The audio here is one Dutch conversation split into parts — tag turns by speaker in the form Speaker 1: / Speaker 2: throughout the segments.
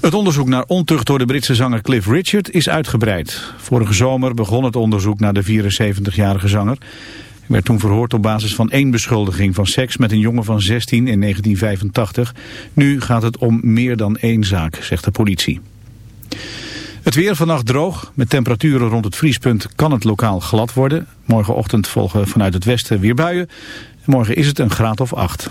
Speaker 1: Het onderzoek naar ontucht door de Britse zanger Cliff Richard is uitgebreid. Vorige zomer begon het onderzoek naar de 74-jarige zanger. Hij werd toen verhoord op basis van één beschuldiging van seks met een jongen van 16 in 1985. Nu gaat het om meer dan één zaak, zegt de politie. Het weer vannacht droog. Met temperaturen rond het vriespunt kan het lokaal glad worden. Morgenochtend volgen vanuit het westen weer buien. Morgen is het een graad of acht.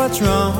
Speaker 2: what's wrong.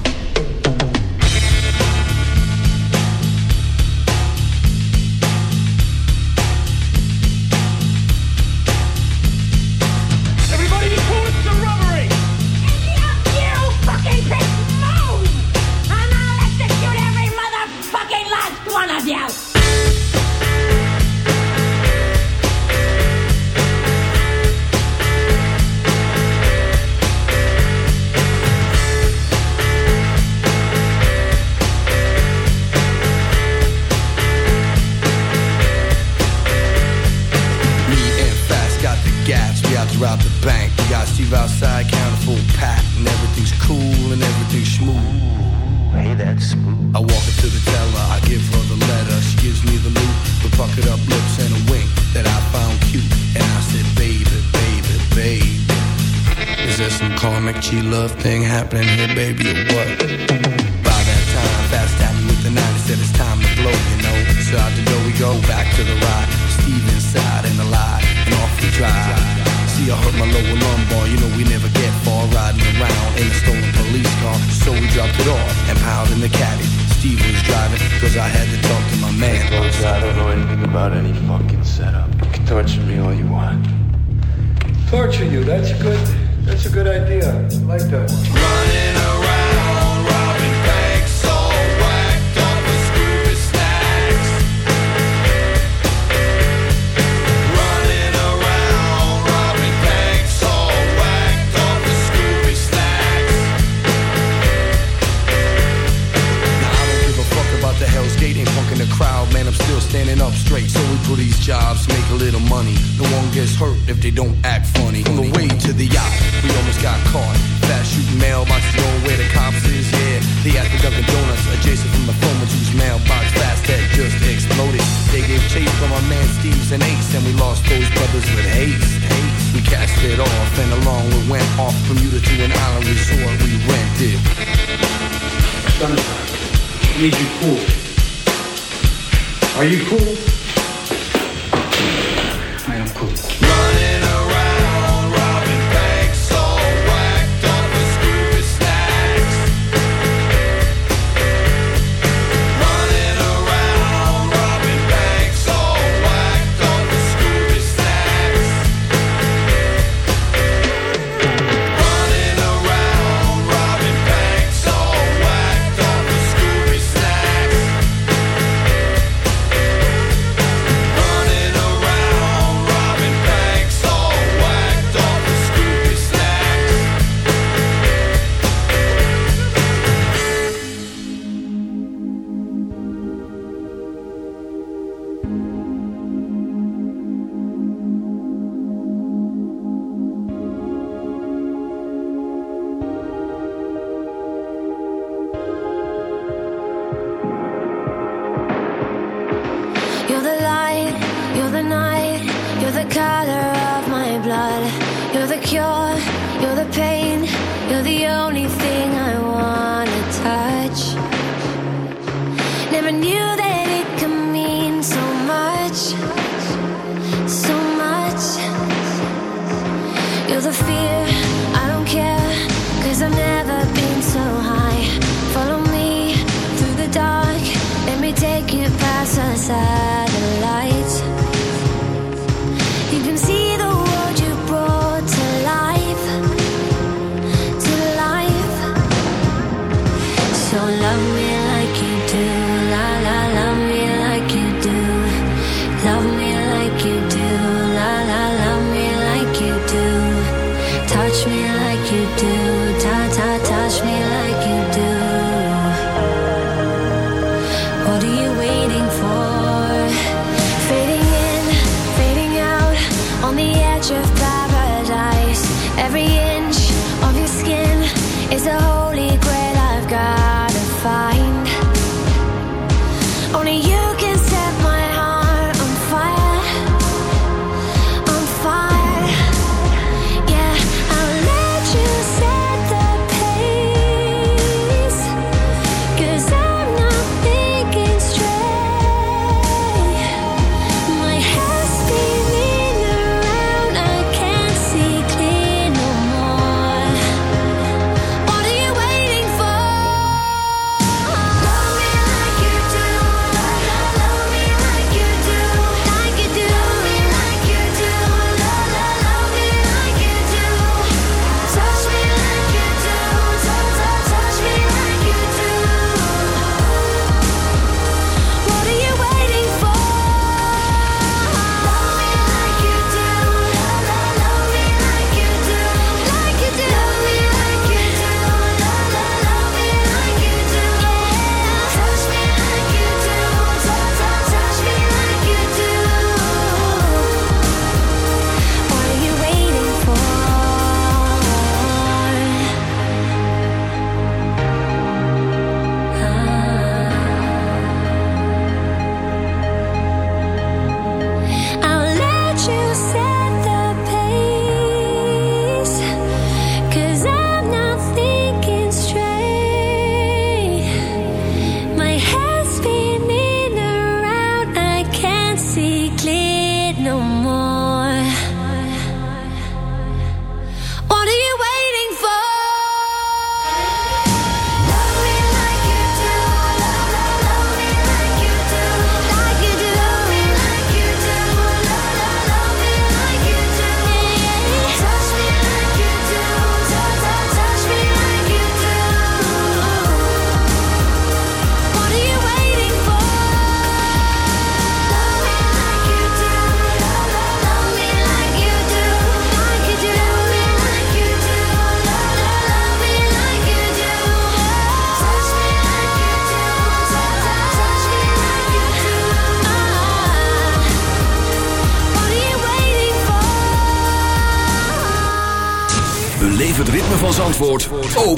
Speaker 3: those brothers with haste. We cast it off and along we went off from Bermuda to an island resort we rented.
Speaker 4: Sunshine, I need you cool. Are you cool?
Speaker 2: love me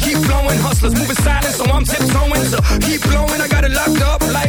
Speaker 5: keep flowing. Hustlers moving silent, so I'm tiptoeing. So keep blowing, I got it locked up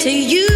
Speaker 6: To you.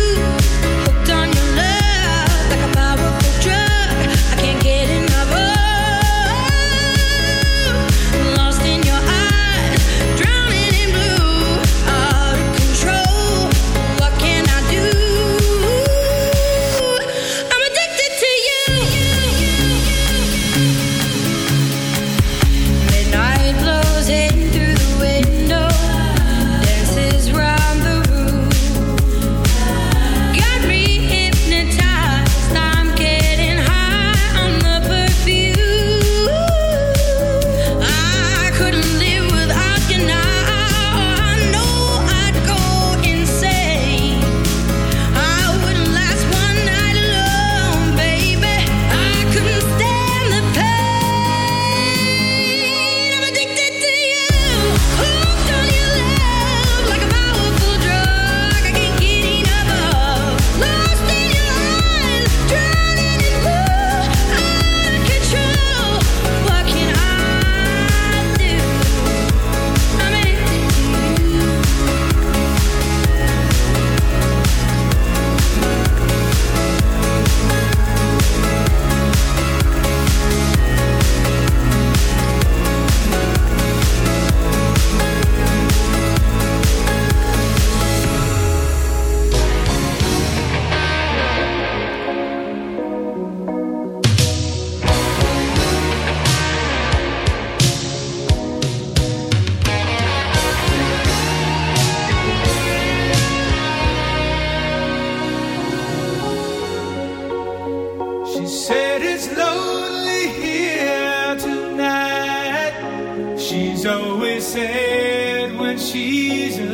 Speaker 7: Jesus.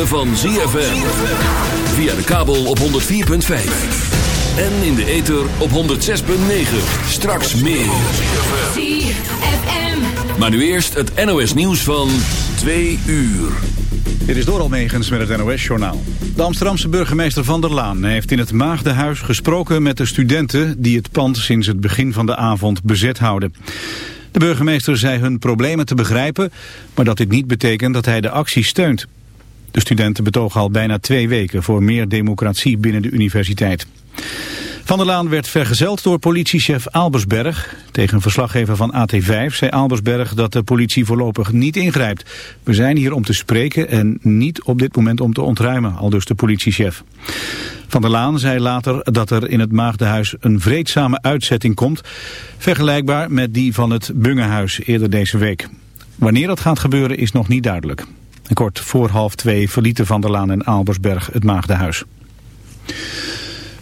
Speaker 7: Ritme van ZFM. Via de kabel op 104.5. En in de ether op 106.9. Straks meer.
Speaker 8: ZFM.
Speaker 7: Maar nu eerst het NOS nieuws van 2 uur.
Speaker 1: Dit is Doral Megens met het NOS-journaal. De Amsterdamse burgemeester Van der Laan heeft in het Maagdenhuis gesproken met de studenten... die het pand sinds het begin van de avond bezet houden. De burgemeester zei hun problemen te begrijpen... maar dat dit niet betekent dat hij de actie steunt. De studenten betogen al bijna twee weken voor meer democratie binnen de universiteit. Van der Laan werd vergezeld door politiechef Albersberg. Tegen een verslaggever van AT5 zei Albersberg dat de politie voorlopig niet ingrijpt. We zijn hier om te spreken en niet op dit moment om te ontruimen, aldus de politiechef. Van der Laan zei later dat er in het Maagdenhuis een vreedzame uitzetting komt, vergelijkbaar met die van het Bungehuis eerder deze week. Wanneer dat gaat gebeuren is nog niet duidelijk. Kort voor half twee verlieten Van der Laan en Albersberg het Maagdenhuis.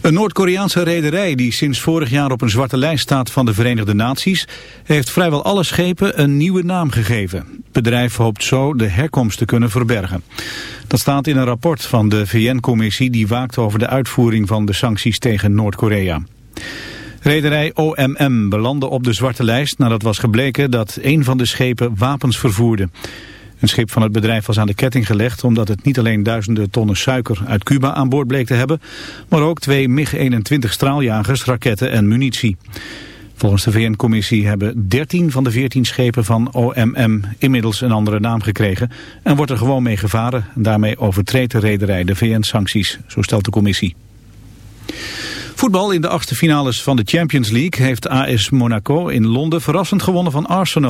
Speaker 1: Een Noord-Koreaanse rederij die sinds vorig jaar op een zwarte lijst staat van de Verenigde Naties... heeft vrijwel alle schepen een nieuwe naam gegeven. Het bedrijf hoopt zo de herkomst te kunnen verbergen. Dat staat in een rapport van de VN-commissie die waakt over de uitvoering van de sancties tegen Noord-Korea. Rederij OMM belandde op de zwarte lijst nadat was gebleken dat een van de schepen wapens vervoerde. Een schip van het bedrijf was aan de ketting gelegd omdat het niet alleen duizenden tonnen suiker uit Cuba aan boord bleek te hebben, maar ook twee MiG-21 straaljagers, raketten en munitie. Volgens de VN-commissie hebben 13 van de 14 schepen van OMM inmiddels een andere naam gekregen en wordt er gewoon mee gevaren. En daarmee overtreedt de rederij de VN-sancties, zo stelt de commissie. Voetbal in de achtste finales van de Champions League heeft AS Monaco in Londen verrassend gewonnen van Arsenal.